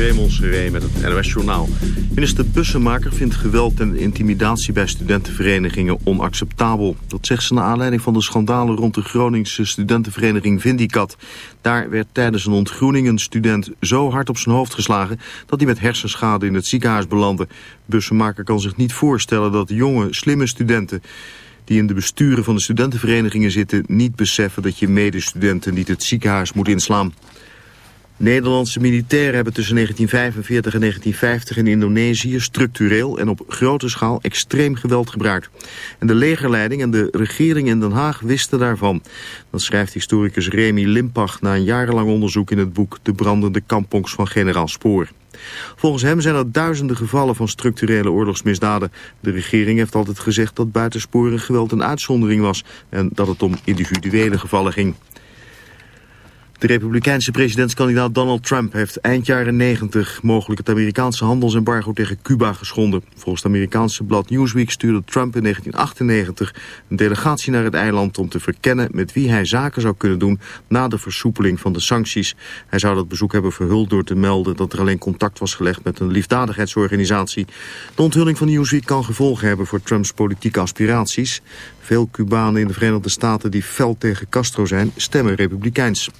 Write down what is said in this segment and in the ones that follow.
Raymond Seré met het NOS Journaal. Minister Bussemaker vindt geweld en intimidatie bij studentenverenigingen onacceptabel. Dat zegt ze naar aanleiding van de schandalen rond de Groningse studentenvereniging Vindicat. Daar werd tijdens een ontgroening een student zo hard op zijn hoofd geslagen... dat hij met hersenschade in het ziekenhuis belandde. Bussemaker kan zich niet voorstellen dat jonge, slimme studenten die in de besturen van de studentenverenigingen zitten... niet beseffen dat je medestudenten niet het ziekenhuis moet inslaan. Nederlandse militairen hebben tussen 1945 en 1950 in Indonesië structureel en op grote schaal extreem geweld gebruikt. En de legerleiding en de regering in Den Haag wisten daarvan. Dat schrijft historicus Remy Limpach na een jarenlang onderzoek in het boek De brandende kampongs van generaal Spoor. Volgens hem zijn er duizenden gevallen van structurele oorlogsmisdaden. De regering heeft altijd gezegd dat buitensporig geweld een uitzondering was en dat het om individuele gevallen ging. De republikeinse presidentskandidaat Donald Trump heeft eind jaren 90 mogelijk het Amerikaanse handelsembargo tegen Cuba geschonden. Volgens het Amerikaanse blad Newsweek stuurde Trump in 1998 een delegatie naar het eiland om te verkennen met wie hij zaken zou kunnen doen na de versoepeling van de sancties. Hij zou dat bezoek hebben verhuld door te melden dat er alleen contact was gelegd met een liefdadigheidsorganisatie. De onthulling van Newsweek kan gevolgen hebben voor Trumps politieke aspiraties. Veel Cubanen in de Verenigde Staten die fel tegen Castro zijn, stemmen republikeins.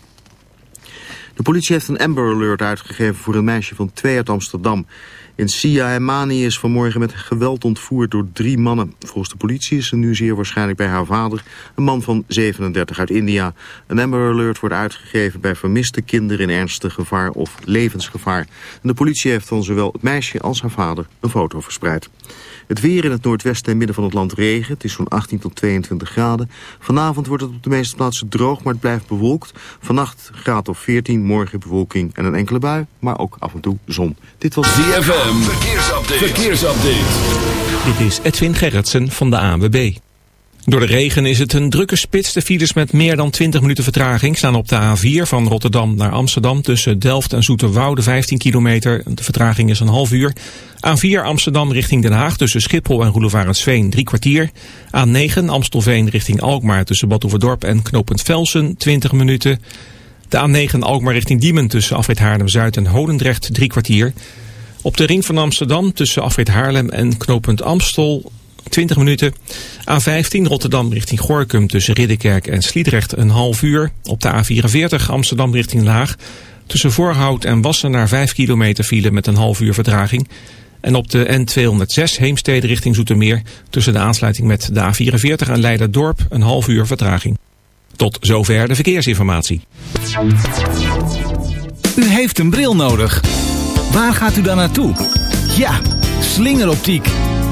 De politie heeft een Amber Alert uitgegeven voor een meisje van twee uit Amsterdam. In Sia Mani is vanmorgen met geweld ontvoerd door drie mannen. Volgens de politie is ze nu zeer waarschijnlijk bij haar vader, een man van 37 uit India. Een Amber Alert wordt uitgegeven bij vermiste kinderen in ernstig gevaar of levensgevaar. En de politie heeft van zowel het meisje als haar vader een foto verspreid. Het weer in het noordwesten en midden van het land regen. Het is zo'n 18 tot 22 graden. Vanavond wordt het op de meeste plaatsen droog, maar het blijft bewolkt. Vannacht graad of 14, morgen bewolking en een enkele bui, maar ook af en toe zon. Dit was ZFM. Verkeersupdate. Verkeersupdate. Dit is Edwin Gerritsen van de ANWB. Door de regen is het een drukke spits. De files met meer dan 20 minuten vertraging staan op de A4 van Rotterdam naar Amsterdam... tussen Delft en Zoeterwoude 15 kilometer. De vertraging is een half uur. A4 Amsterdam richting Den Haag tussen Schiphol en Roelevarensveen drie kwartier. A9 Amstelveen richting Alkmaar tussen Badhoevedorp en Knopend Velsen 20 minuten. De A9 Alkmaar richting Diemen tussen Afrit Haarlem-Zuid en Holendrecht drie kwartier. Op de ring van Amsterdam tussen Afrit Haarlem en Knopend Amstel 20 minuten. A15 Rotterdam richting Gorkum tussen Ridderkerk en Sliedrecht een half uur. Op de A44 Amsterdam richting Laag. Tussen Voorhout en Wassenaar 5 kilometer file met een half uur vertraging. En op de N206 Heemstede richting Zoetermeer... tussen de aansluiting met de A44 en Leiderdorp een half uur vertraging. Tot zover de verkeersinformatie. U heeft een bril nodig. Waar gaat u dan naartoe? Ja, slingeroptiek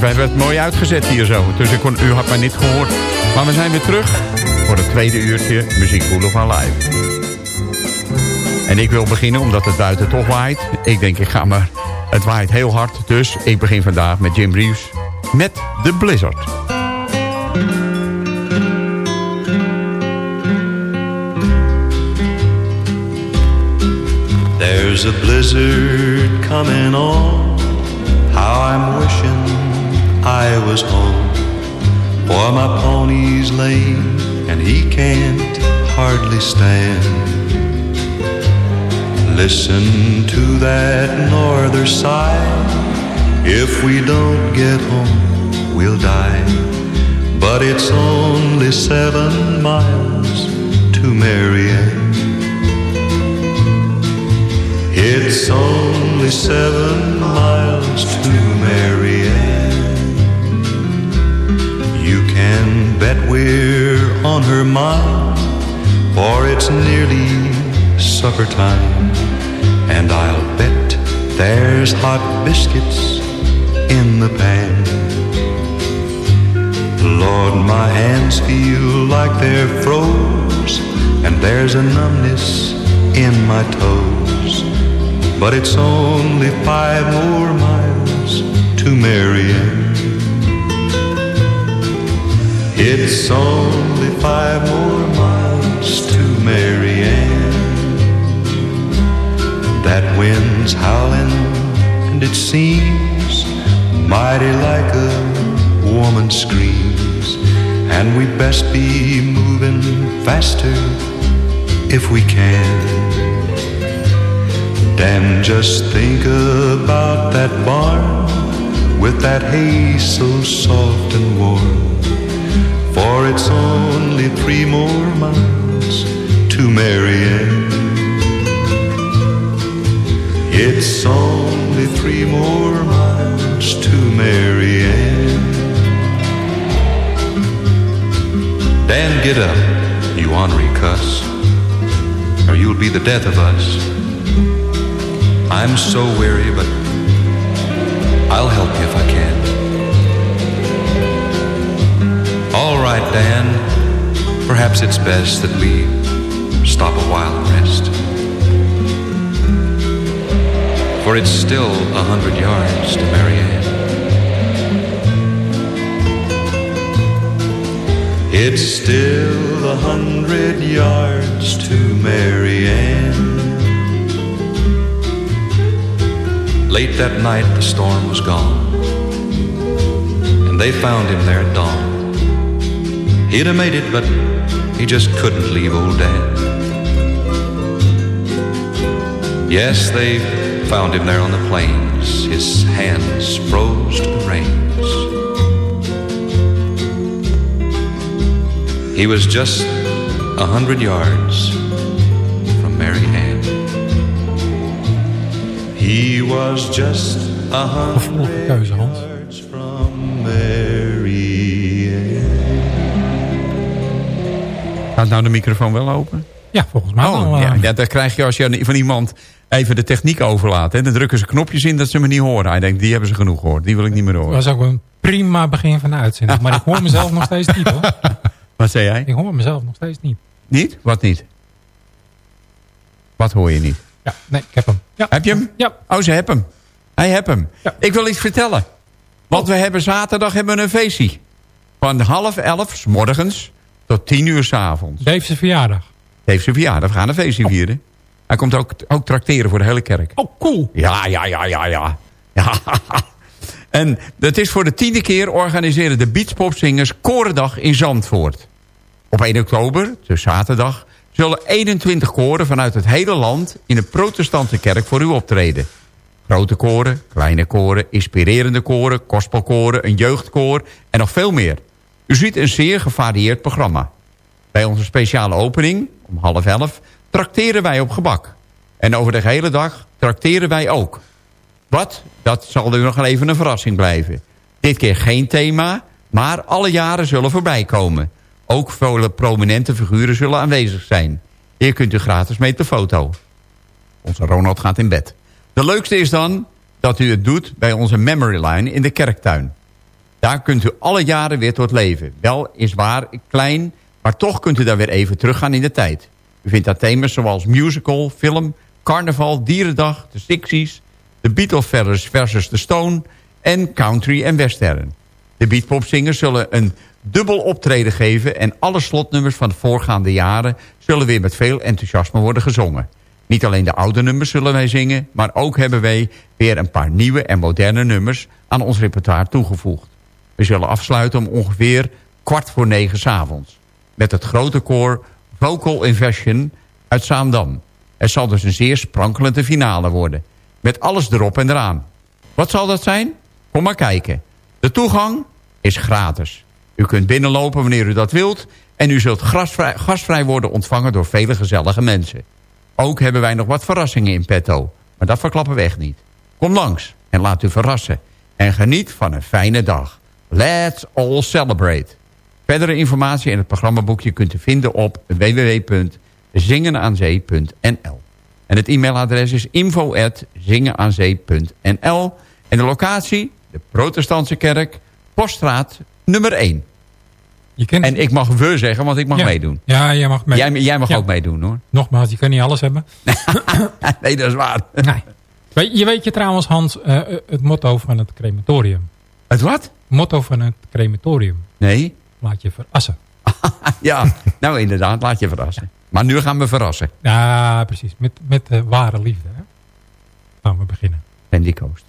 wij werd mooi uitgezet hier zo. Dus ik kon, u had mij niet gehoord. Maar we zijn weer terug voor het tweede uurtje Muziek van Live. En ik wil beginnen omdat het buiten toch waait. Ik denk, ik ga maar... Het waait heel hard, dus ik begin vandaag met Jim Reeves met The Blizzard. There's a blizzard coming on. How I'm wishing I was home. For my pony's lame and he can't hardly stand. Listen to that norther side. If we don't get home, we'll die. But it's only seven miles to Marianne. It's only seven miles to bet we're on her mind, for it's nearly supper time. And I'll bet there's hot biscuits in the pan. Lord, my hands feel like they're froze, and there's a numbness in my toes. But it's only five more miles to Marianne. It's only five more miles to Marianne. That wind's howling, and it seems mighty like a woman screams. And we best be moving faster if we can. And just think about that barn with that hay so soft and warm. For it's only three more miles to Marianne. It's only three more miles to Marianne. Dan, get up, you ornery cuss, or you'll be the death of us. I'm so weary, but I'll help you if I can. Right, Dan. Perhaps it's best that we stop a while and rest. For it's still a hundred yards to Marianne. It's still a hundred yards to Marianne. Late that night, the storm was gone, and they found him there at dawn. He'd have made it, but he just couldn't leave old Dad. Yes, they found him there on the plains, his hands froze to the reins. He was just a hundred yards from Mary Ann. He was just a Gevoelige Gaat nou de microfoon wel open? Ja, volgens mij oh, wel. Ja, uh... ja, dat krijg je als je van iemand even de techniek overlaat. Hè. Dan drukken ze knopjes in dat ze me niet horen. Hij denkt, die hebben ze genoeg gehoord. Die wil ik niet meer horen. Dat was ook een prima begin van de uitzending. Maar ik hoor mezelf nog steeds niet hoor. Wat zei jij? Ik hoor mezelf nog steeds niet. Niet? Wat niet? Wat hoor je niet? Ja, nee, ik heb hem. Ja. Heb je hem? Ja. Oh, ze hebben hem. Hij heeft hem. Ja. Ik wil iets vertellen. Want we hebben zaterdag hebben we een feestje. Van half elf s morgens tot tien uur s avonds. Dave zijn verjaardag. Dave zijn verjaardag. We gaan een feestje vieren. Hij komt ook, ook trakteren voor de hele kerk. Oh, cool. Ja, ja, ja, ja, ja. ja. En het is voor de tiende keer organiseren de Beachpopzingers Korendag in Zandvoort. Op 1 oktober, dus zaterdag, zullen 21 koren vanuit het hele land in een protestantse kerk voor u optreden. Grote koren, kleine koren, inspirerende koren, gospelkoren, een jeugdkoor en nog veel meer. U ziet een zeer gevarieerd programma. Bij onze speciale opening, om half elf, trakteren wij op gebak. En over de hele dag trakteren wij ook. Wat? Dat zal u nog even een verrassing blijven. Dit keer geen thema, maar alle jaren zullen voorbij komen. Ook vele prominente figuren zullen aanwezig zijn. Hier kunt u gratis mee de foto. Onze Ronald gaat in bed. De leukste is dan dat u het doet bij onze Memory Line in de Kerktuin. Daar kunt u alle jaren weer tot leven. Wel is waar klein, maar toch kunt u daar weer even teruggaan in de tijd. U vindt daar thema's zoals musical, film, carnaval, dierendag, de Sixies... de Beatles versus de Stone en country en western. De beatpopzingers zullen een dubbel optreden geven... en alle slotnummers van de voorgaande jaren... zullen weer met veel enthousiasme worden gezongen. Niet alleen de oude nummers zullen wij zingen... maar ook hebben wij weer een paar nieuwe en moderne nummers... aan ons repertoire toegevoegd. We zullen afsluiten om ongeveer kwart voor negen s avonds. Met het grote koor Vocal Inversion uit Zaandam. Het zal dus een zeer sprankelende finale worden. Met alles erop en eraan. Wat zal dat zijn? Kom maar kijken. De toegang is gratis. U kunt binnenlopen wanneer u dat wilt... en u zult gastvrij, gastvrij worden ontvangen door vele gezellige mensen. Ook hebben wij nog wat verrassingen in petto. Maar dat verklappen we echt niet. Kom langs en laat u verrassen. En geniet van een fijne dag. Let's all celebrate. Verdere informatie in het programmaboekje kunt u vinden op www.zingenaanzee.nl. En het e-mailadres is info.zingenaanzee.nl. En de locatie, de protestantse kerk, poststraat nummer 1. Je kent... En ik mag we zeggen, want ik mag Ja. meedoen. Ja, jij mag mee. Jij, jij mag Ja. ook meedoen hoor. Nogmaals, je kan niet alles hebben. nee, dat is waar. Nee. Je weet je trouwens, Hans, eh, het motto van het crematorium. Het wat? motto van het crematorium. Nee? Laat je verassen. Ja, nou inderdaad, laat je verrassen. Maar nu gaan we verrassen. Ja, precies. Met, met de ware liefde. Hè? Gaan we beginnen. Sandy Coast.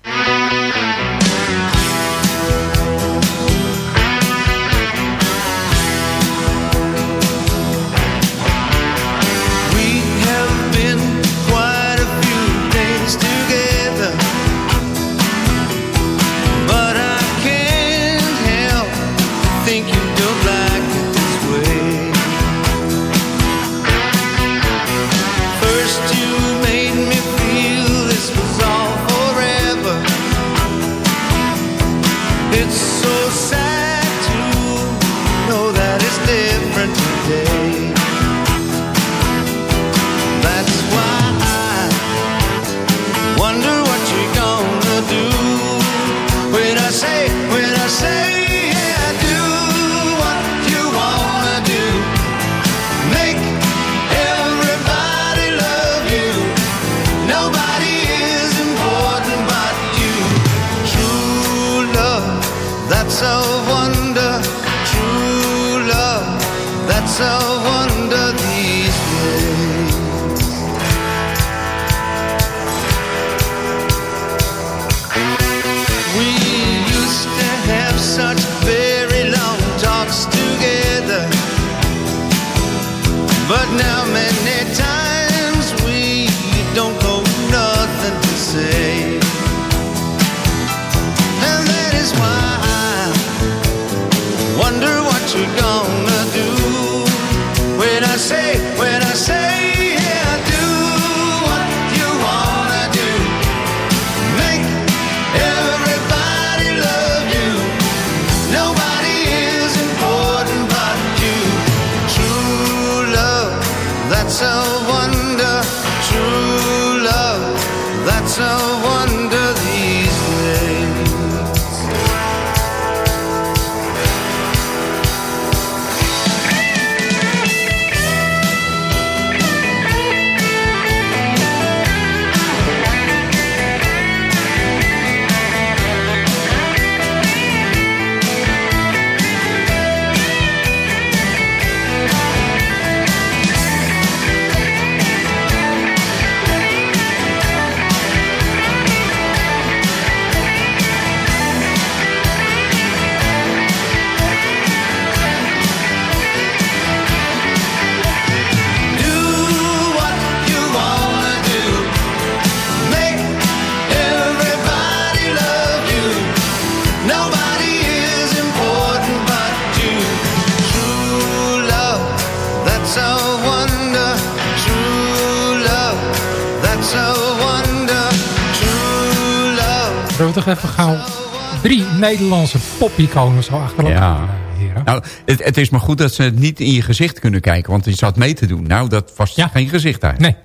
Toch even gauw drie Nederlandse popiconen zo achter elkaar, Ja. heren? Nou, het, het is maar goed dat ze het niet in je gezicht kunnen kijken. Want je zat mee te doen. Nou, dat was Ja. geen gezicht uit. Nee.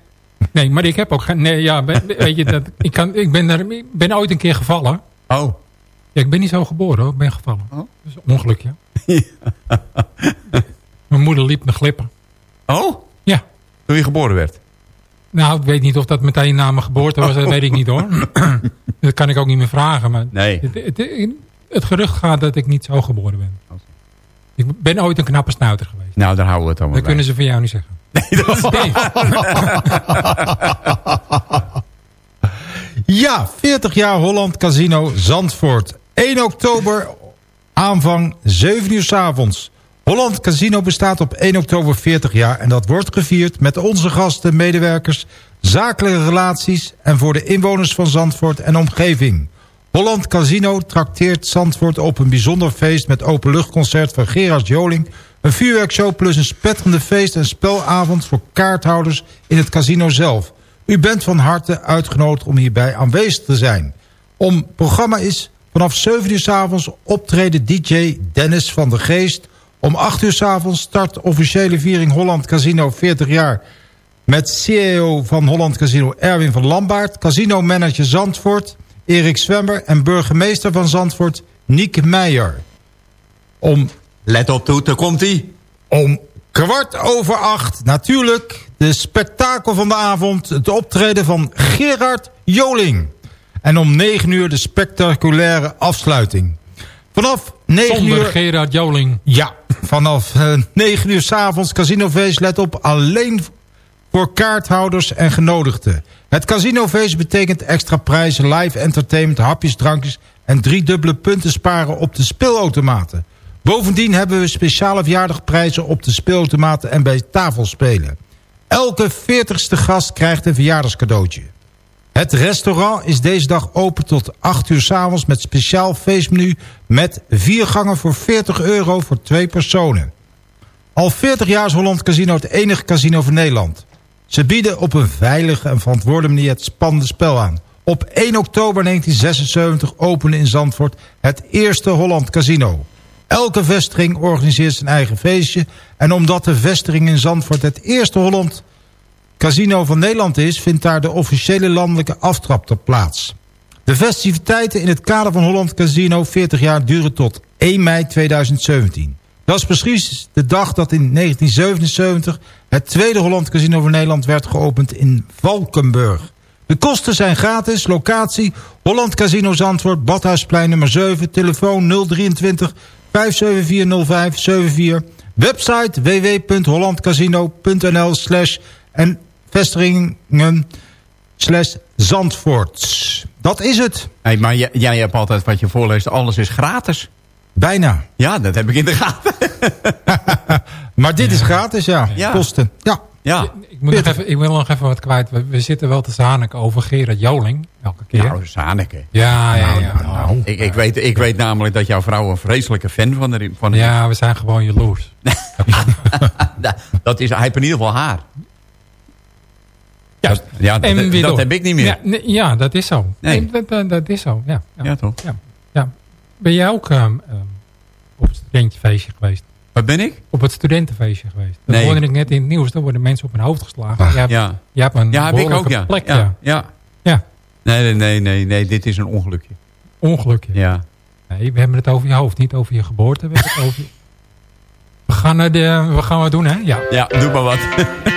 Nee, maar ik heb ook geen... Nee, ja, weet je, dat, ik, kan, ik, ben er, ik ben ooit een keer gevallen. Oh. Ja, ik ben niet zo geboren hoor, ik ben gevallen. Oh. Dat is een ongeluk, ja. Mijn moeder liep me glippen. Oh? Ja. Toen je geboren werd? Nou, ik weet niet of dat meteen na mijn geboorte was, dat weet ik niet hoor. dat kan ik ook niet meer vragen. Maar Nee. het, het, het gerucht gaat dat ik niet zo geboren ben. Ik ben ooit een knappe snuiter geweest. Nou, daar houden we het allemaal Dat kunnen ze van jou niet zeggen. Ja, 40 jaar Holland Casino Zandvoort. 1 oktober, aanvang 7 uur s avonds. Holland Casino bestaat op 1 oktober 40 jaar... en dat wordt gevierd met onze gasten, medewerkers... zakelijke relaties en voor de inwoners van Zandvoort en omgeving. Holland Casino trakteert Zandvoort op een bijzonder feest... met openluchtconcert van Gerard Joling... een vuurwerkshow plus een spetterende feest- en spelavond... voor kaarthouders in het casino zelf... U bent van harte uitgenodigd om hierbij aanwezig te zijn. Om programma is vanaf 7 uur s avonds optreden DJ Dennis van der Geest. Om 8 uur s avonds start officiële viering Holland Casino 40 jaar... met CEO van Holland Casino Erwin van Lambaard... casino manager Zandvoort Erik Zwemmer... en burgemeester van Zandvoort Niek Meijer. Om Let op, toe, daar komt ie. om kwart over acht, natuurlijk, de spektakel van de avond... het optreden van Gerard Joling. En om negen uur de spectaculaire afsluiting. Vanaf negen Zonder uur... Gerard Joling. Ja, vanaf eh, 9 uur s'avonds casinofeest. Let op, alleen voor kaarthouders en genodigden. Het casinofeest betekent extra prijzen, live entertainment, hapjes, drankjes... en drie dubbele punten sparen op de speelautomaten. Bovendien hebben we speciale verjaardagprijzen op de speelautomaten en bij tafelspelen. Elke 40ste gast krijgt een verjaardagscadeautje. Het restaurant is deze dag open tot 8 uur s'avonds met speciaal feestmenu... met vier gangen voor 40 euro voor twee personen. Al 40 jaar is Holland Casino het enige casino van Nederland. Ze bieden op een veilige en verantwoorde manier het spannende spel aan. Op 1 oktober 1976 opende in Zandvoort het eerste Holland Casino. Elke vestiging organiseert zijn eigen feestje... en omdat de vestiging in Zandvoort het eerste Holland Casino van Nederland is... vindt daar de officiële landelijke aftrap plaats. De festiviteiten in het kader van Holland Casino 40 jaar duren tot 1 mei 2017. Dat is precies de dag dat in 1977 het tweede Holland Casino van Nederland werd geopend in Valkenburg. De kosten zijn gratis, locatie Holland Casino Zandvoort, Badhuisplein nummer 7, telefoon 023 5740574, website www.hollandcasino.nl slash en vestigingen slash Zandvoort. Dat is het. Hey, maar jij, jij hebt altijd wat je voorleest, alles is gratis. Bijna. Ja, dat heb ik in de gaten. Maar dit is gratis, ja. Ja. Kosten. Ja. Ja. Ik, moet nog even, ik wil nog even wat kwijt. We, we zitten wel te zaniken over Gerard Joling. Elke keer. Nou, Zaneke. ja, ja, ja. Ik, ik, weet, ik weet namelijk dat jouw vrouw een vreselijke fan van de... Van de Ja, we zijn gewoon jaloers. dat is, hij heeft in ieder geval haar. Ja, Dat, ja, dat, en weer dat heb ik niet meer. Ja, nee, ja dat is zo. Nee. Nee, dat, dat, is zo, ja. Ja, Ja, toch? Ja. ja. Ben jij ook ehm, ehm, op het studentenfeestje geweest? Wat ben ik? Op het studentenfeestje geweest? Dat Nee. hoorde ik net in het nieuws. Daar worden mensen op hun hoofd geslagen. Hebt, Ja, hebt een ja heb ik ook, ja. plek, ja. ja. ja. Ja. Nee, nee, nee, nee, nee, dit is een ongelukje. Ongelukje. Ja. Nee, we hebben het over je hoofd, niet over je geboorte. We, hebben het over je- we gaan naar de, we gaan wat doen, hè? Ja. Ja, doe maar wat.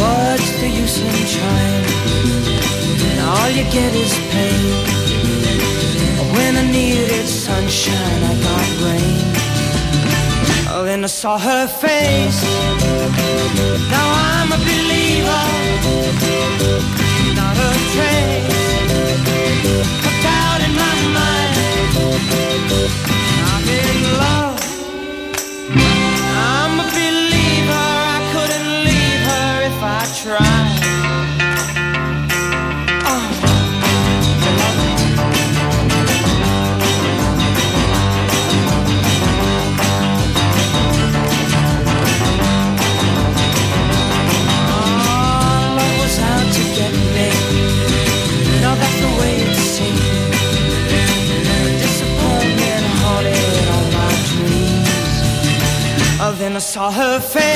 What's the use in trying? And all you get is pain. When I needed sunshine, I got rain. Oh, then I saw her face. Now I'm a believer. Not a trace of doubt in my mind. I'm in love. I'm a believer. I couldn't leave her if I tried. the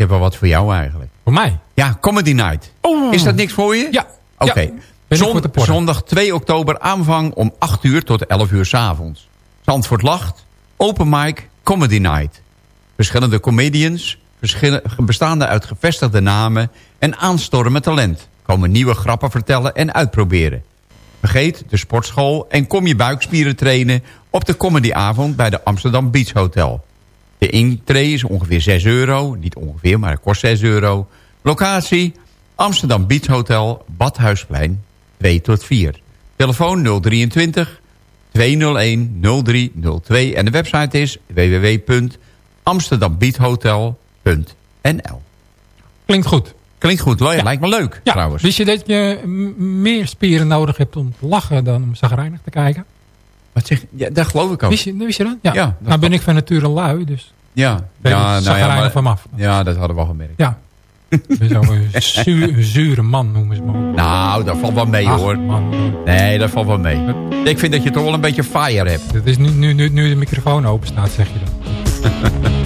heb wel wat voor jou eigenlijk. Voor mij? Ja, Comedy Night. Is dat niks voor je? Ja. Oké. Ja. Zondag 2 oktober aanvang om 8 uur tot 11 uur s avonds. Zandvoort lacht. Open mic Comedy Night. Verschillende comedians, verschillen- bestaande uit gevestigde namen en aanstormend talent, komen nieuwe grappen vertellen en uitproberen. Vergeet de sportschool en kom je buikspieren trainen op de comedyavond bij de Amsterdam Beach Hotel. De intree is ongeveer 6 euro. Niet ongeveer, maar het kost 6 euro. Locatie Amsterdam Beach Hotel, Badhuisplein 2 tot 4. Telefoon 023 201 0302. En de website is www.amsterdambeachhotel.nl Klinkt goed. Klinkt goed, ja. Lijkt me leuk Ja, trouwens. Wist je dat je meer spieren nodig hebt om te lachen dan om zagrijnig te kijken? Wat zeg, ja, dat geloof ik ook. Wist je, wist je dat? Ja. Ja, dat nou ben ik van nature lui, dus Ja, ben ja, ik nou ja, maar- van af. ja, dat hadden we al gemerkt. Ja. Zo'n zuur, zure man, noemen ze me. Nou, dat valt wel mee Ach, hoor. man. Nee, dat valt wel mee. Ik vind dat je toch wel een beetje fire hebt. Het is nu, nu, nu, nu de microfoon open staat, zeg je dat.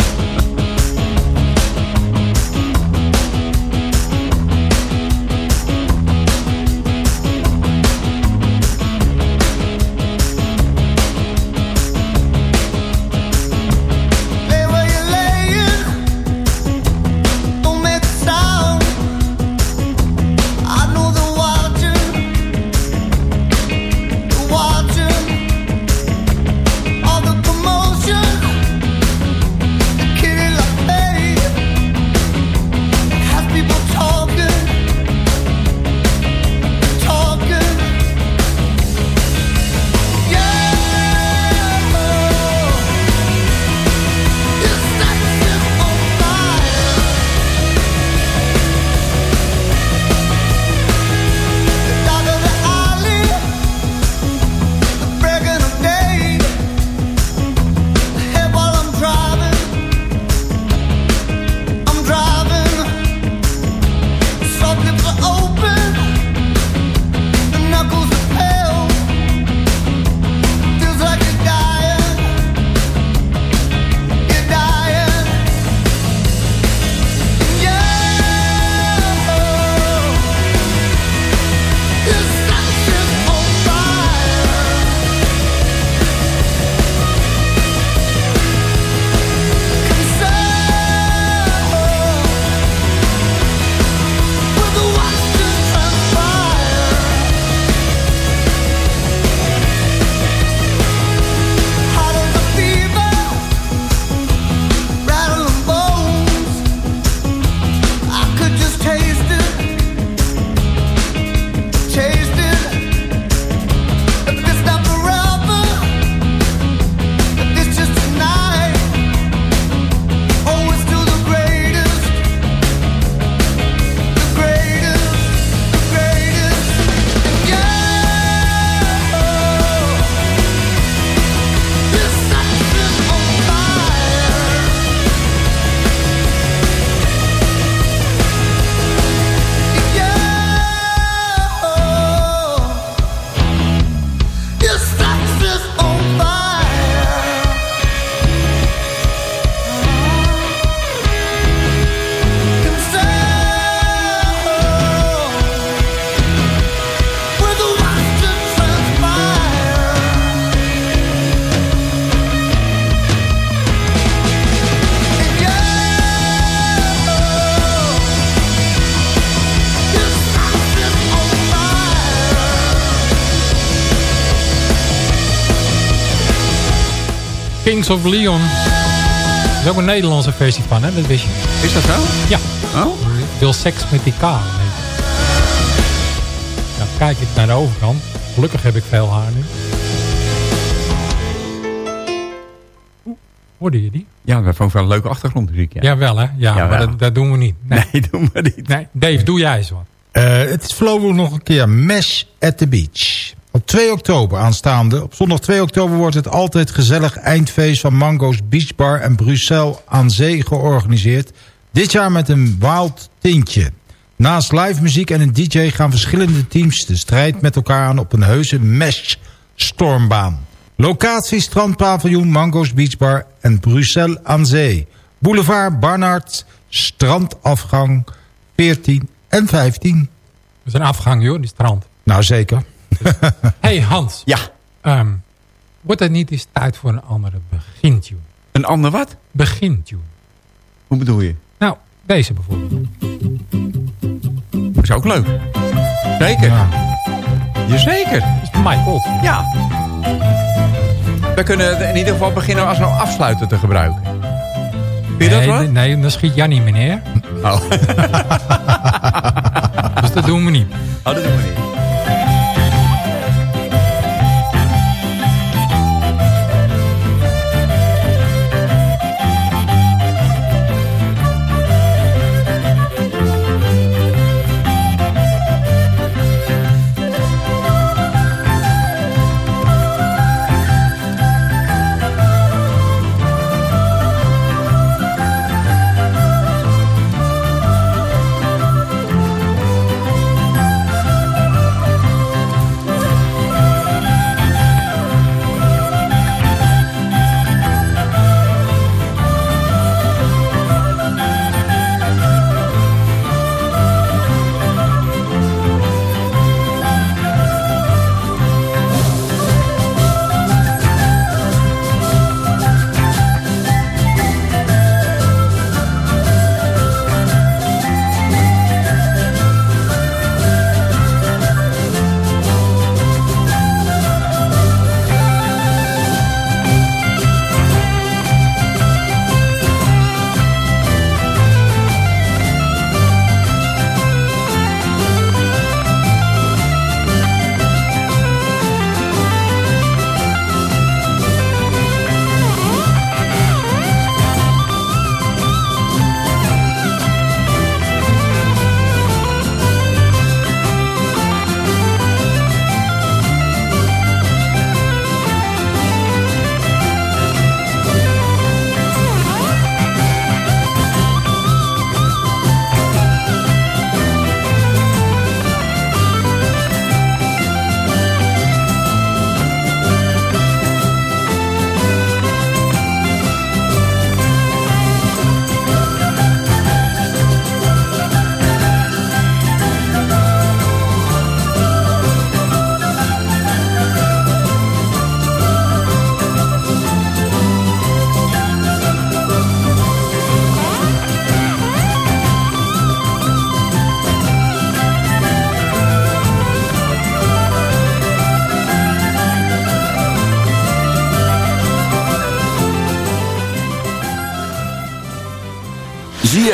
Kings of Leon. Er is ook een Nederlandse versie van, hè? Dat wist je. Is dat zo? Ja. Oh? Wil seks met die K. Nee. Ja, kijk ik naar de overkant. Gelukkig heb ik veel haar nu. Oeh, Hoorde je die? Ja, dat vond ik wel een leuke achtergrondmuziek. Ja. Jawel, hè? Ja, maar dat, dat doen we niet. Nee, Nee, doen we niet. nee. Dave, doe jij eens wat. Eh, het is voorlopig nog een keer Mesh at the Beach. Op 2 oktober aanstaande. Op zondag 2 oktober wordt het altijd gezellig eindfeest van Mango's Beach Bar en Bruxelles aan Zee georganiseerd. Dit jaar met een wild tintje. Naast live muziek en een DJ gaan verschillende teams de strijd met elkaar aan op een heuse mesh stormbaan. Locatie strandpaviljoen Mango's Beach Bar en Bruxelles aan Zee. Boulevard Barnard, strandafgang 14 en 15. Dat is een afgang, joh, die strand. Nou zeker. hey Hans, Ja, ehm, wordt het niet eens tijd voor een andere begintune? een ander wat? Begintune. Hoe bedoel je? Nou, deze bijvoorbeeld. Dat is ook leuk. Zeker. Ja. Jazeker. Dat is Mike Olsen. Ja. We kunnen in ieder geval beginnen als we afsluiten te gebruiken. Vind je dat wat? nee, dan schiet Jannie meneer. Oh. Dus dat doen we niet. oh, dat doen we niet.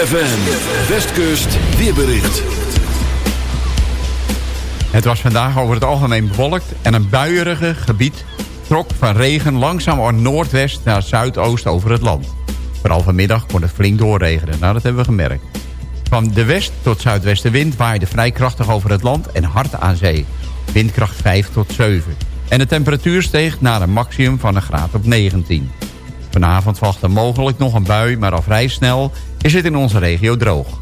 ZFM, Westkust, weerbericht. Het was vandaag over het algemeen bewolkt en een buierige gebied trok van regen langzaam van noordwest naar zuidoost over het land. Vooral vanmiddag kon het flink doorregenen, nou dat hebben we gemerkt. Van de west tot zuidwestenwind waaide vrij krachtig over het land en hard aan zee. Windkracht 5 tot 7. En de temperatuur steeg naar een maximum van een graad op 19. Vanavond wacht er mogelijk nog een bui, maar al vrij snel is het in onze regio droog.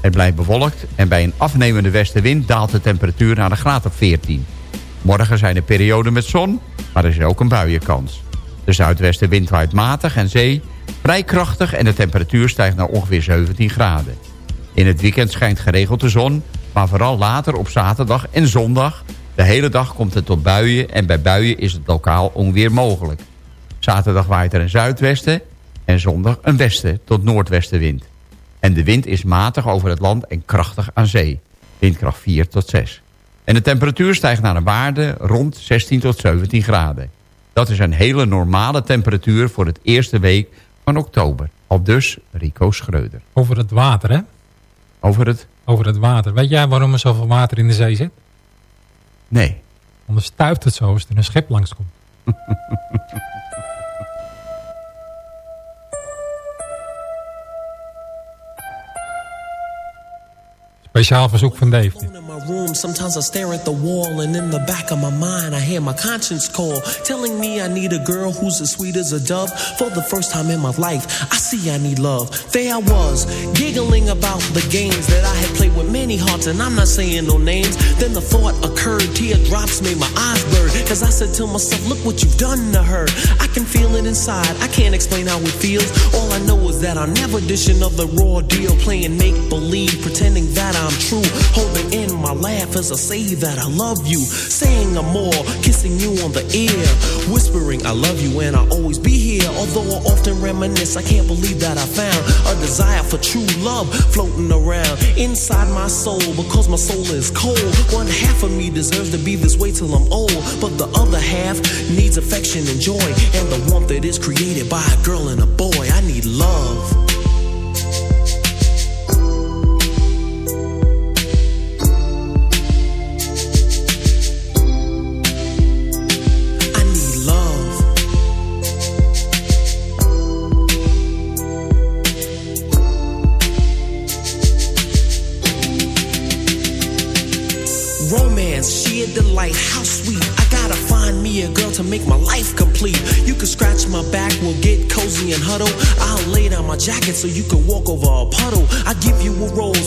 Het blijft bewolkt en bij een afnemende westenwind daalt de temperatuur naar een graad op 14. Morgen zijn er perioden met zon, maar er is ook een buienkans. De zuidwestenwind waait matig en zee vrij krachtig en de temperatuur stijgt naar ongeveer 17 graden. In het weekend schijnt geregeld de zon, maar vooral later op zaterdag en zondag... de hele dag komt het tot buien en bij buien is het lokaal onweer mogelijk. Zaterdag waait er een zuidwesten en zondag een westen tot noordwestenwind. En de wind is matig over het land en krachtig aan zee. Windkracht 4 tot 6. En de temperatuur stijgt naar een waarde rond 16 tot 17 graden. Dat is een hele normale temperatuur voor het eerste week van oktober. Al dus Rico Schreuder. Over het water, hè? Over het? Over het water. Weet jij waarom er zoveel water in de zee zit? Nee. Anders stuift het zo als er een schip langskomt. Speciaal verzoek van Dave. My room, sometimes I stare at the wall, and in the back of my mind, I hear my conscience call, telling me I need a girl who's as sweet as a dove. For the first time in my life, I see I need love. There I was, giggling about the games that I had played with many hearts, and I'm not saying no names. Then the thought occurred, teardrops made my eyes burn, cause I said to myself, Look what you've done to her. I can feel it inside, I can't explain how it feels. All I know is that I'll never dish the raw deal, playing make believe, pretending that I'm true. Holding in my laugh as I say that I love you. Saying I'm more, kissing you on the ear. Whispering I love you and I'll always be here. Although I often reminisce, I can't believe that I found a desire for true love floating around inside my soul. Because my soul is cold. One half of me deserves to be this way till I'm old. But the other half needs affection and joy. And the warmth that is created by a girl and a boy. I need love. Jacket so you can walk over a puddle. I give you a your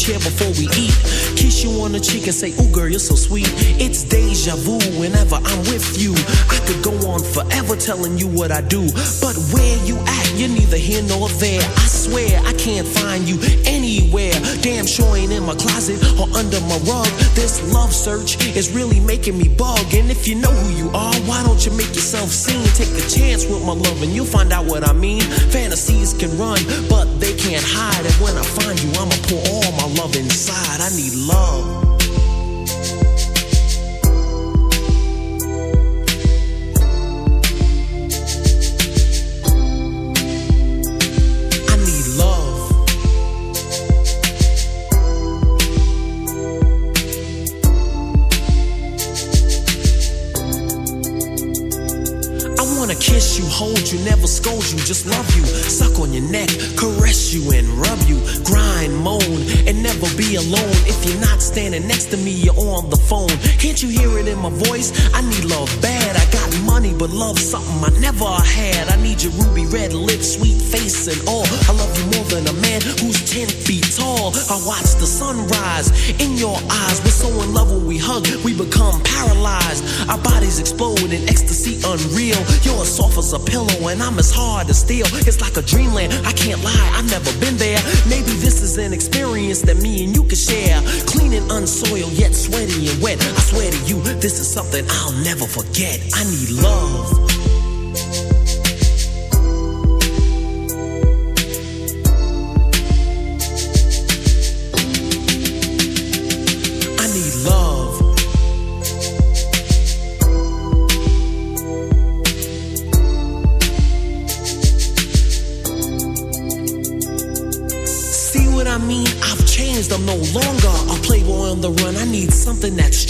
chair before we eat. Kiss you on the cheek and say, Ooh, girl, you're so sweet. It's deja vu whenever I'm with you. I could go on forever telling you what I do. But where you at, you're neither here nor there. I swear I can't find you anywhere. Damn sure ain't in my closet or under my rug. This love search is really making me bug. And if you know who you are, why don't you make yourself seen? Take a chance with my love and you'll find out what I mean. Fantasies can run, but they can't hide. And when I find you, I'ma pour all my love inside. I need love. You, never scold you, just love you. Suck on your neck, caress you and rub you. Grind, moan, and never be alone. If you're not standing next to me, you're on the phone. Can't you hear it in my voice? I need love bad. I got money, but love something I never had. I need your ruby red lips, sweet face, and all. I love you more than a man who's 10 feet tall. I watch the sunrise in your eyes. We're so in love when we hug, we become paralyzed. Our bodies explode in ecstasy unreal. You're as soft as a pillow, and I'm as hard as steel. It's like a dreamland. I can't lie, I've never been there. Maybe this is an experience that me and you can share. Clean and unsoiled, yet sweaty and wet. I swear to you, this is something I'll never forget. I need love.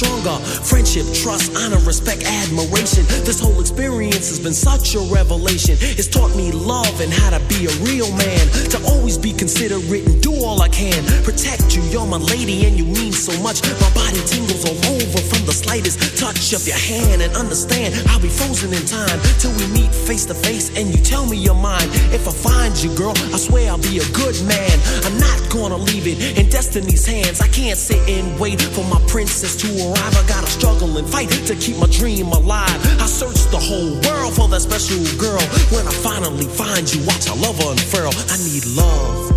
strong stronger. Friendship, trust, honor, respect, admiration. This whole experience has been such a revelation. It's taught me love and how to be a real man. To always be considerate and do all I can. Protect you, you're my lady and you mean so much. My body tingles all over from the slightest touch of your hand. And understand, I'll be frozen in time till we meet face to face and you tell me your mind. If I find you, girl, I swear I'll be a good man. I'm not gonna leave it in destiny's hands. I can't sit and wait for my princess to arrive. I gotta struggle and fight to keep my dream alive. I search the whole world for that special girl. When I finally find you, watch our love unfurl. I need love.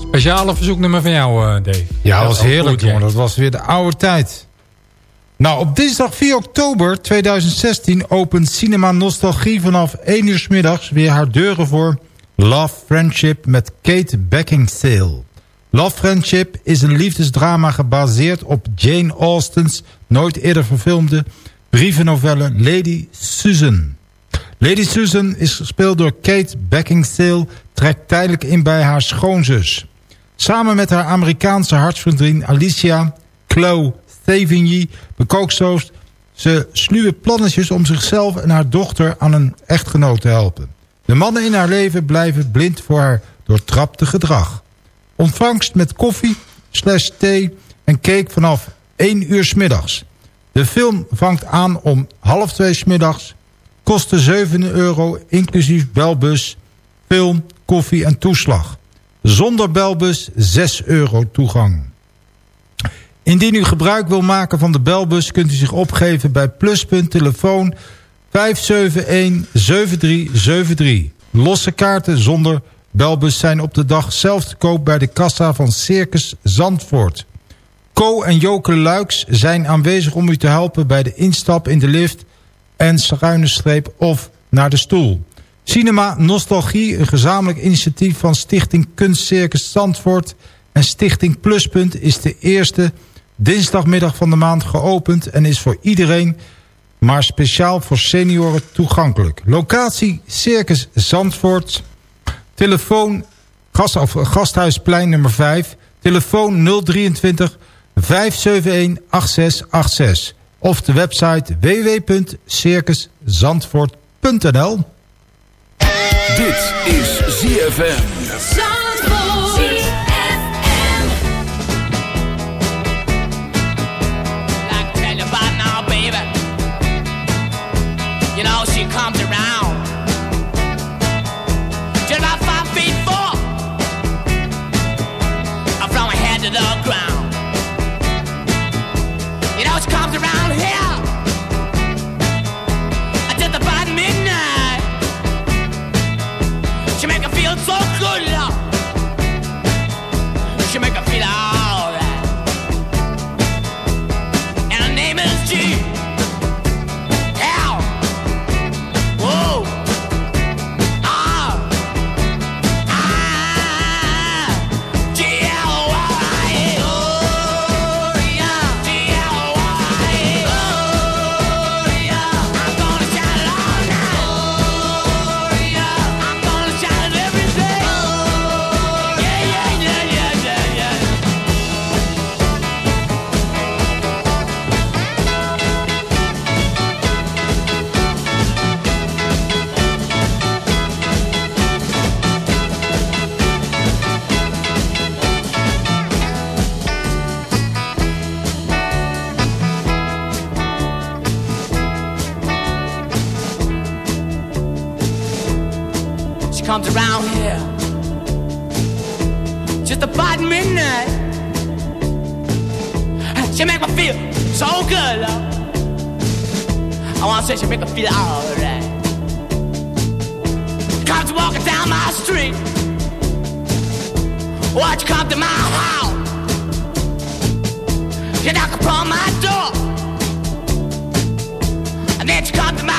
Speciale verzoeknummer van jou, eh, Dave. Ja, dat was heerlijk, jongen. Dat was weer de oude tijd. Nou, op dinsdag 4 oktober 2016 opent Cinema Nostalgie vanaf 1 uur 's middags weer haar deuren voor Love Friendship met Kate Beckinsale. Love Friendship is een liefdesdrama gebaseerd op Jane Austen's nooit eerder verfilmde brievennovelle Lady Susan. Lady Susan is gespeeld door Kate Beckinsale... trekt tijdelijk in bij haar schoonzus. Samen met haar Amerikaanse hartsvriendin Alicia Chloe Savigny... bekookstoost ze sluwe plannetjes om zichzelf en haar dochter aan een echtgenoot te helpen. De mannen in haar leven blijven blind voor haar doortrapte gedrag. Ontvangst met koffie, slash thee en cake vanaf 1 uur 's middags. De film vangt aan om half 2 's middags. Kostte 7 euro inclusief belbus, film, koffie en toeslag. Zonder belbus 6 euro toegang. Indien u gebruik wil maken van de belbus... kunt u zich opgeven bij Pluspunt telefoon 571-7373. Losse kaarten zonder belbus zijn op de dag zelf te koop... bij de kassa van Circus Zandvoort. Co en Joke Luiks zijn aanwezig om u te helpen... bij de instap in de lift en schuine streep of naar de stoel. Cinema Nostalgie, een gezamenlijk initiatief van Stichting Kunstcircus Zandvoort... en Stichting Pluspunt is de eerste dinsdagmiddag van de maand geopend... en is voor iedereen, maar speciaal voor senioren toegankelijk. Locatie Circus Zandvoort. Telefoon gast, of, Gasthuisplein nummer 5. Telefoon 023 571 8686. Of de website www.circuszandvoort.nl Dit is ZFM.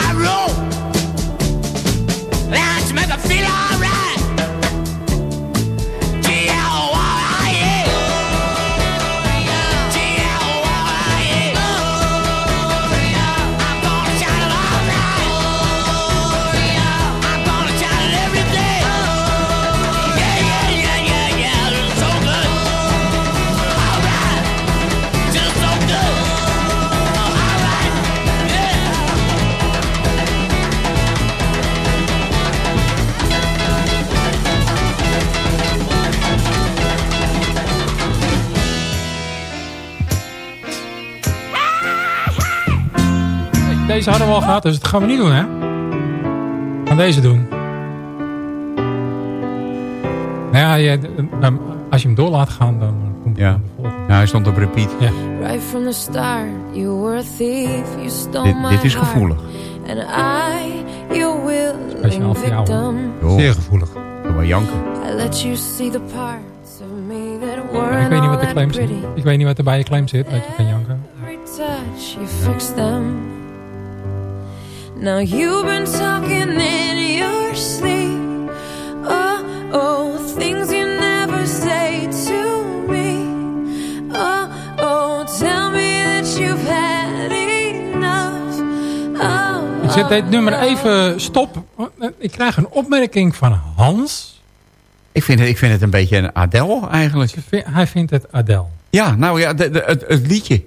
I roll. Let's make a feeling. Deze hadden we al gehad, dus dat gaan we niet doen, hè? We gaan deze doen. Nou ja, je, als je hem door laat gaan, dan komt Ja. ja, hij stond op repeat. Ja. Right from the start, you were a thief, you stole Dit, my dit is gevoelig. And I, your willing Speciaal voor jou. Joh, Zeer gevoelig. doe maar janken. I let you see the parts of me that Maar weren't ik weet niet wat de claim zit. Ik weet niet wat er bij je claim zit, dat je kan janken. Every touch, you fix them. Now you've been talking in your sleep. Oh, oh, things you never say to me. Oh, oh, tell me that you've had enough. Ik zet dit nummer even stop. Ik krijg een opmerking van Hans. Ik vind, het, ik vind het een beetje een Adele eigenlijk. Hij vindt het Adele. Ja, nou ja, de, de- het, het liedje.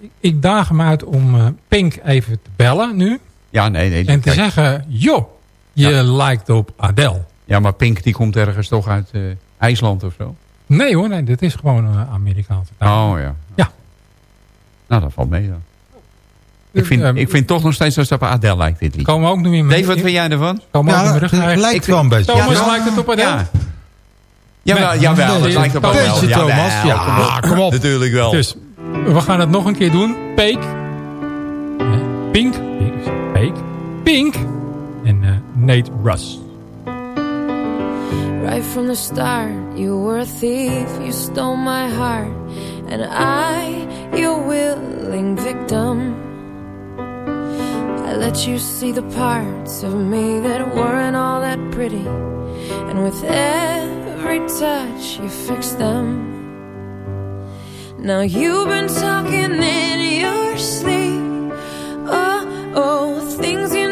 Ik- Ik daag hem uit om eh, Pink even te bellen nu. Ja, nee, nee. En te kijk. zeggen, joh, je lijkt op Adele. Ja, maar Pink die komt ergens toch uit eh, IJsland of zo. Nee hoor, nee, dit is gewoon een Amerikaanse taal. Oh ja. Ja. Nou, dat valt mee dan. Ik vind, Ehm, ik vind toch nog steeds dat het op Adele lijkt, dit liedje. Komen ook in mijn- Dave, wat vind jij ervan? Komen ook mijn rug het eigenlijk. lijkt wel een beetje. Thomas, Ja, lijkt het op Adele? Ja. Jawel, jawel, dat lijkt op. Adele. Thomas, ja, kom op. Natuurlijk wel. Dus, we gaan het nog een keer doen. Peek. Pink. Pink. Peek. Pink. En eh, Nate Russ. Right from the start, you were a thief, you stole my heart, and I, your willing victim. I let you see the parts of me that weren't all that pretty, and with every touch, you fixed them. Now you've been talking in your sleep, oh, oh, things you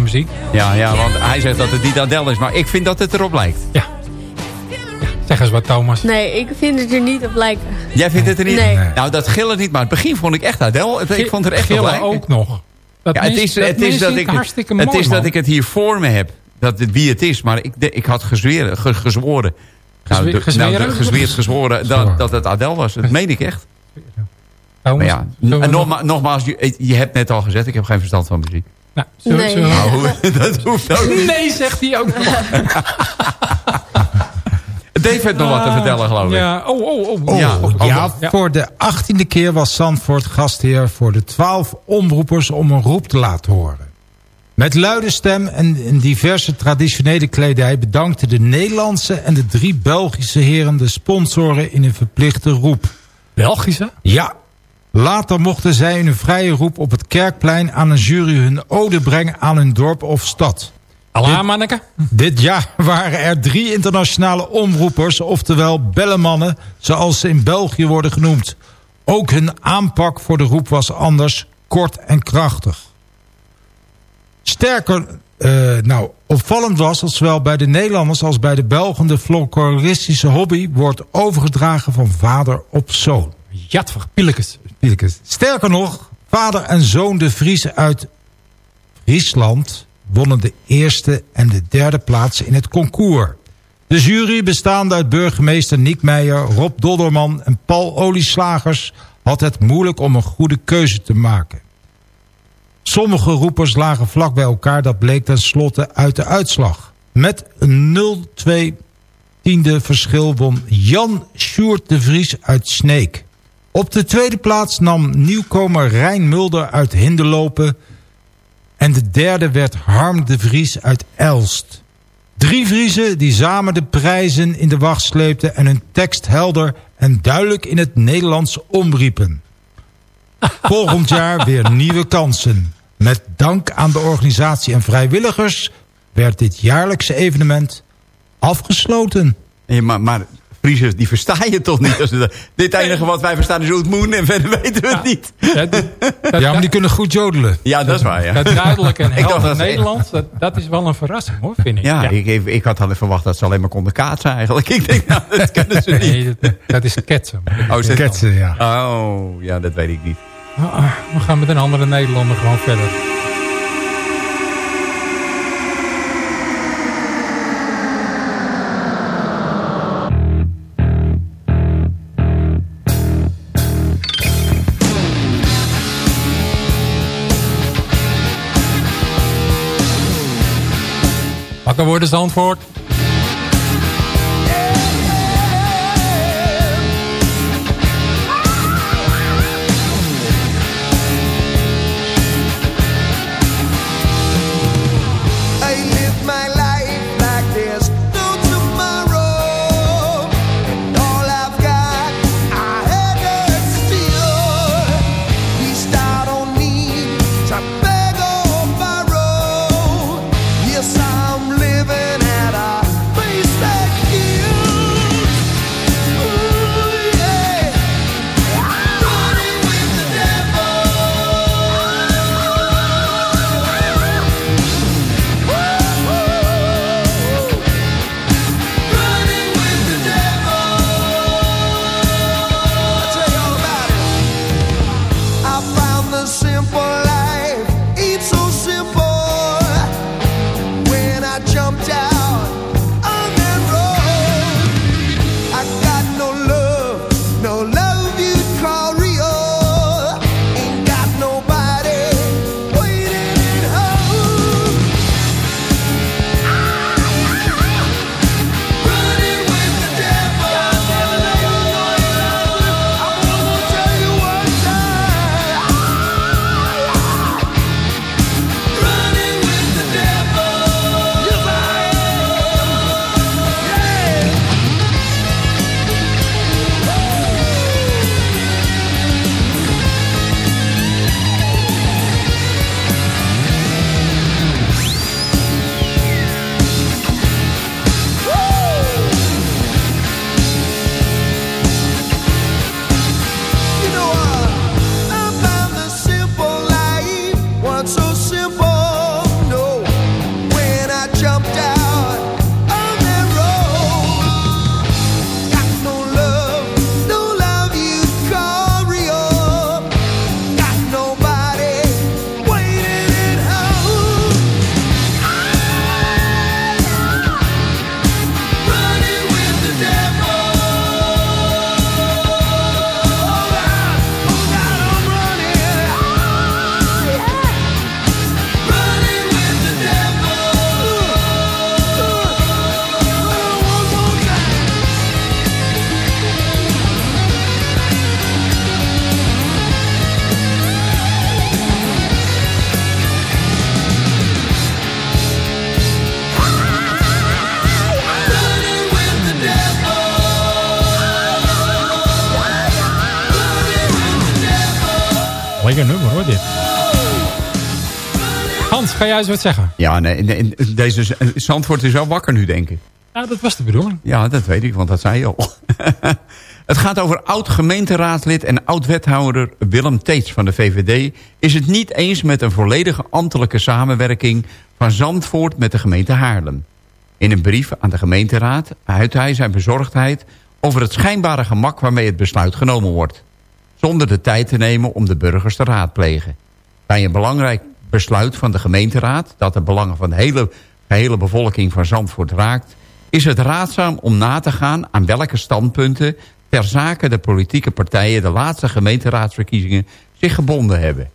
muziek. Ja, ja, want hij zegt dat het niet Adele is. Maar ik vind dat het erop lijkt. Zeg eens wat, Thomas. Nee, ik vind het er niet op lijken. Jij vindt het er niet? Nee. Nou, dat gillen niet. Maar het begin vond ik echt Adele. Het- Ik vond het er echt op Gillen lijken. ook nog. Dat ja, het is, dat het is dat ik, het mooi, is dat ik het hier voor me heb. Dat het wie het is. Maar ik, de- ik had gezweren, ge- gezworen. Nou, de-? Nou, de- gezweerd, gezworen dat, dat het Adele was. Dat meen ik echt. Thomas, ja, en nog- nogma- nogmaals, je, je hebt net al gezegd, ik heb geen verstand van muziek. Nou, zullen we- Nee. we- Nou, dat hoeft ook niet. Nee, zegt hij ook nog. Dave heeft nog wat te vertellen, geloof ik. Ja, oh, oh, oh. Oh, Ja, ja, ja. voor de achttiende keer was Zandvoort gastheer voor de twaalf omroepers om een roep te laten horen. Met luide stem en in diverse traditionele kledij bedankten de Nederlandse en de drie Belgische heren de sponsoren in een verplichte roep. Belgische? Ja. Later mochten zij in een vrije roep op het Kerkplein aan een jury hun ode brengen aan hun dorp of stad. Allah, manneke. Dit jaar waren er drie internationale omroepers, oftewel bellemannen, zoals ze in België worden genoemd. Ook hun aanpak voor de roep was anders, kort en krachtig. Sterker, eh, nou, opvallend was dat zowel bij de Nederlanders als bij de Belgen de folkloristische hobby wordt overgedragen van vader op zoon. Jatver. Pielekes. Sterker nog, vader en zoon de Vries uit Friesland wonnen de eerste en de derde plaats in het concours. De jury, bestaande uit burgemeester Niek Meijer, Rob Dodderman en Paul Olieslagers... had het moeilijk om een goede keuze te maken. Sommige roepers lagen vlak bij elkaar, dat bleek tenslotte uit de uitslag. Met een 0-2 tiende verschil won Jan Sjoerd de Vries uit Sneek. Op de tweede plaats nam nieuwkomer Rijn Mulder uit Hinderlopen... en de derde werd Harm de Vries uit Elst. Drie Vriezen die samen de prijzen in de wacht sleepten... en hun tekst helder en duidelijk in het Nederlands omriepen. Volgend jaar weer nieuwe kansen. Met dank aan de organisatie en vrijwilligers... werd dit jaarlijkse evenement afgesloten. Ja, maar, maar Friesers, die versta je toch niet? Als het- dit enige wat wij verstaan is Oetmoen en verder weten we het niet. Ja, maar die kunnen goed jodelen. Ja, dat is waar, ja. Dat duidelijk en Ik dacht helder dat- Nederlands, dat, dat is wel een verrassing hoor, vind ik. Ja, Ik, ik, ik had al verwacht dat ze alleen maar konden kaatsen eigenlijk. Ik denk, nou, dat kunnen ze niet. Nee, dat, dat is ketsen. Oh, is Ketsen, ja. Oh, ja, dat weet ik niet. Ah, ah, we gaan met een andere Nederlander gewoon verder. Wakker worden Zandvoort. Lekker nummer hoor dit. Hans, ga jij eens wat zeggen? Ja, nee, nee, deze Z- Zandvoort is wel wakker nu, denk ik. Nou, dat was de bedoeling. Ja, dat weet ik, want dat zei je al. het gaat over oud-gemeenteraadslid en oud-wethouder Willem Teets van de VVD... is het niet eens met een volledige ambtelijke samenwerking... van Zandvoort met de gemeente Haarlem. In een brief aan de gemeenteraad uit hij zijn bezorgdheid... over het schijnbare gemak waarmee het besluit genomen wordt. Zonder de tijd te nemen om de burgers te raadplegen. Bij een belangrijk besluit van de gemeenteraad... dat de belangen van de hele, gehele bevolking van Zandvoort raakt... is het raadzaam om na te gaan aan welke standpunten... ter zake de politieke partijen de laatste gemeenteraadsverkiezingen zich gebonden hebben.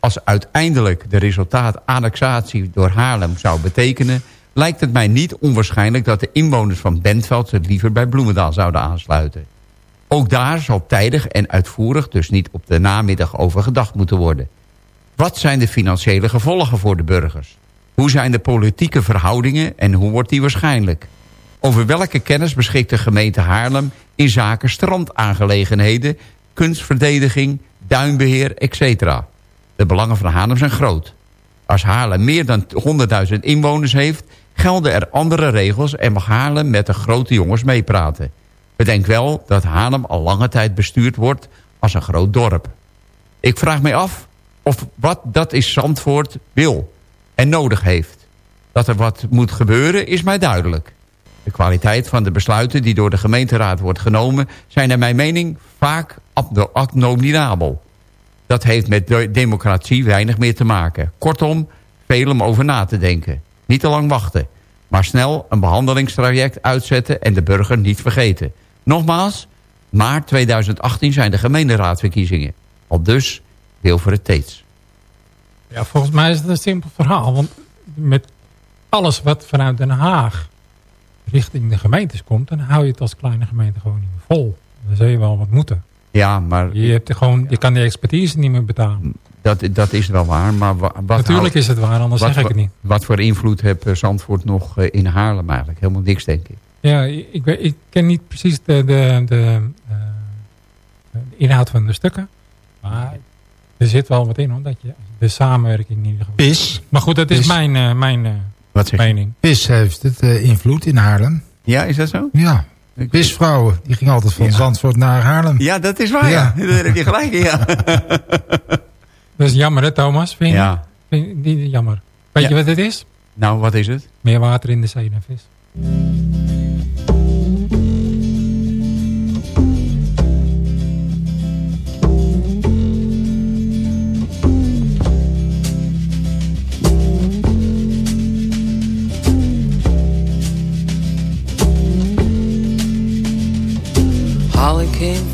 Als uiteindelijk de resultaat annexatie door Haarlem zou betekenen... lijkt het mij niet onwaarschijnlijk dat de inwoners van Bentveld... zich liever bij Bloemendaal zouden aansluiten. Ook daar zal tijdig en uitvoerig, dus niet op de namiddag over gedacht moeten worden. Wat zijn de financiële gevolgen voor de burgers? Hoe zijn de politieke verhoudingen en hoe wordt die waarschijnlijk? Over welke kennis beschikt de gemeente Haarlem in zaken strandaangelegenheden, kunstverdediging, duinbeheer, etc. De belangen van Haarlem zijn groot. Als Haarlem meer dan 100.000 inwoners heeft, gelden er andere regels en mag Haarlem met de grote jongens meepraten. Bedenk wel dat Haarlem al lange tijd bestuurd wordt als een groot dorp. Ik vraag mij af of wat dat is Zandvoort wil en nodig heeft. Dat er wat moet gebeuren is mij duidelijk. De kwaliteit van de besluiten die door de gemeenteraad wordt genomen... zijn naar mijn mening vaak abno- abominabel. Dat heeft met de democratie weinig meer te maken. Kortom, veel om over na te denken. Niet te lang wachten. Maar snel een behandelingstraject uitzetten en de burger niet vergeten. Nogmaals, maart 2018 zijn de gemeenderaadsverkiezingen. Al dus, wil voor het teets. Ja, volgens mij is het een simpel verhaal. Want met alles wat vanuit Den Haag richting de gemeentes komt... dan hou je het als kleine gemeente gewoon niet meer vol. Dan zul je wel wat moeten. Ja, maar Je, hebt gewoon, je kan die expertise niet meer betalen. dat, dat is wel waar. Maar wa- wat Natuurlijk houdt- is het waar, anders wat zeg ik het niet. Wat voor invloed heeft eh, Zandvoort nog eh, in Haarlem eigenlijk? Helemaal niks, denk ik. Ja, ik, weet, ik ken niet precies de, de, de, eh, de inhoud van de stukken. Maar er zit wel wat in, hoor. Dat je de samenwerking in ieder geval. PIS. Maar goed, dat is PIS. mijn, eh, mijn eh, Wat mening. PIS heeft het eh, invloed in Haarlem. Ja, is dat zo? Ja. PIS-vrouwen, die ging altijd van Zandvoort naar Haarlem. Ja, dat is waar, ja. Ja. Daar heb je gelijk in, ja. Dat is jammer, hè, Thomas? Vind je? Ja. Vind je die jammer? Weet Ja. je wat het is? Nou, wat is het? Meer water in de zee dan vis.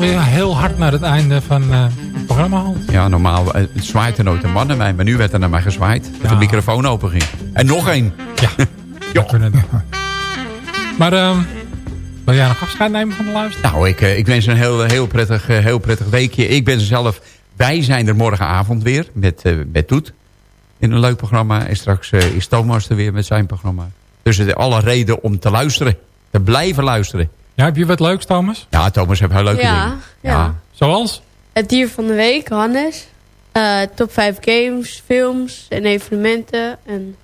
We heel hard naar het einde van eh. Ja, normaal eh, zwaait er nooit een man naar mij. Maar nu werd er naar mij gezwaaid. Dat de microfoon open ging. En nog één. Ja. We kunnen het. Maar ehm, wil jij nog afscheid nemen van de luisteraar? Nou, ik, eh, ik wens een heel, heel, prettig, eh, heel prettig weekje. Ik ben zelf... Wij zijn er morgenavond weer met, eh, met Toet. In een leuk programma. En straks is Thomas er weer met zijn programma. Dus het is alle reden om te luisteren. Te blijven luisteren. Ja, heb je wat leuks, Thomas? Ja, Thomas heeft heel leuke Ja, dingen. ja. Zoals? Het dier van de week, Hannes. Eh, top 5 games, films en evenementen. En...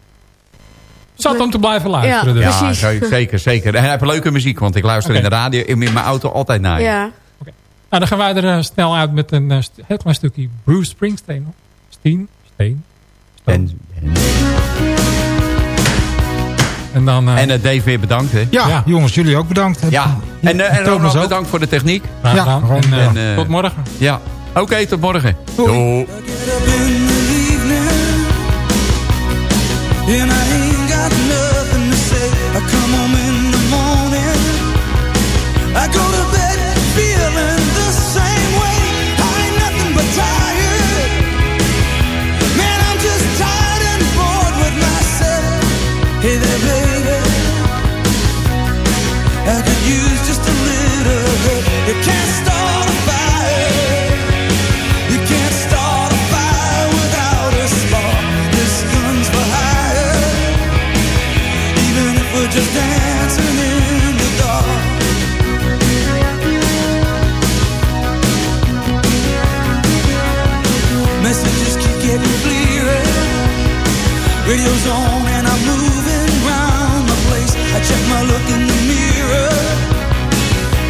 Zat om te blijven luisteren. dus. Ja, zo- zeker, zeker. En hij heeft leuke muziek, want ik luister in de radio in mijn auto altijd naar je. Ja. Nou, dan gaan wij er eh, snel uit met een eh, st- heel klein stukje Bruce Springsteen. Steen, Steen. En, En dan... en uh, Dave weer bedankt, hè? Ja, jongens, jullie ook bedankt. Ja, en, uh, en Ronald ook. bedankt voor de techniek. Ja, En, eh, En, eh, tot morgen. Ja, oké, tot morgen. Doei. And On and I'm the place. I check my look in the mirror.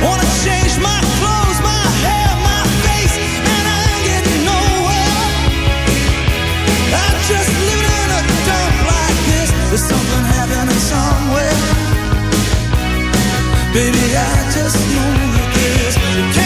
Wanna change my clothes, my hair, my face, and I ain't getting nowhere. I'm just living in a dump like this. There's something happening somewhere. Baby, I just know that this.